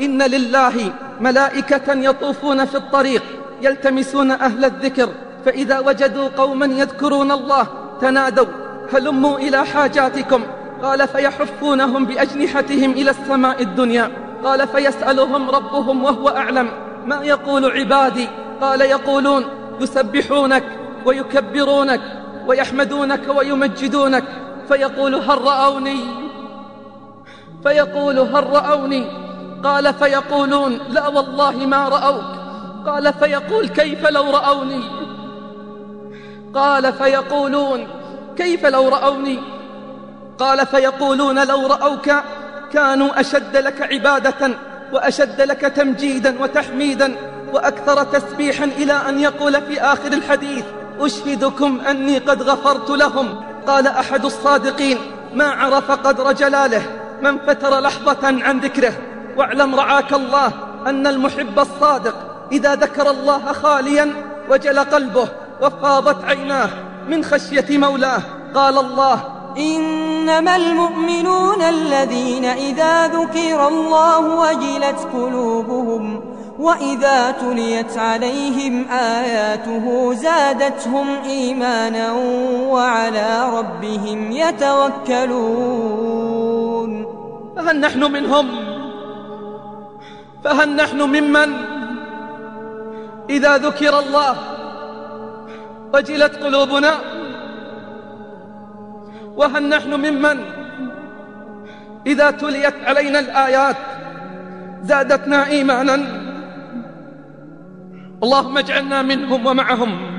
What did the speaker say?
إن لله ملائكة يطوفون في الطريق يلتمسون أهل الذكر فإذا وجدوا قوما يذكرون الله تنادوا هلموا إلى حاجاتكم. قال فيحفونهم بأجنحتهم إلى السماء الدنيا. قال فيسألهم ربهم وهو أعلم. ما يقول عبادي؟ قال يقولون يسبحونك ويكبرونك ويحمدونك ويمجدونك. فيقول هل رأوني؟ فيقول هل رأوني؟ قال فيقولون لا والله ما رأوك. قال فيقول كيف لو رأوني؟ قال فيقولون كيف لو رأوني؟ قال فيقولون لو رأوك كانوا أشد لك عبادة وأشد لك تمجيدا وتحميدا وأكثر تسبيحا إلى أن يقول في آخر الحديث أشهدكم أني قد غفرت لهم. قال أحد الصادقين ما عرف قدر جلاله من فتر لحظة عن ذكره. واعلم رعاك الله أن المحب الصادق إذا ذكر الله خاليا وجل قلبه وفاضت عيناه من خشية مولاه. قال الله إنما المؤمنون الذين إذا ذكر الله وجلت قلوبهم وإذا تليت عليهم آياته زادتهم إيمانا وعلى ربهم يتوكلون. فهل نحن منهم. فهل نحن ممن؟ إذا ذكر الله وجلت قلوبنا وهل نحن ممن؟ إذا تليت علينا الآيات زادتنا إيمانا اللهم اجعلنا منهم ومعهم.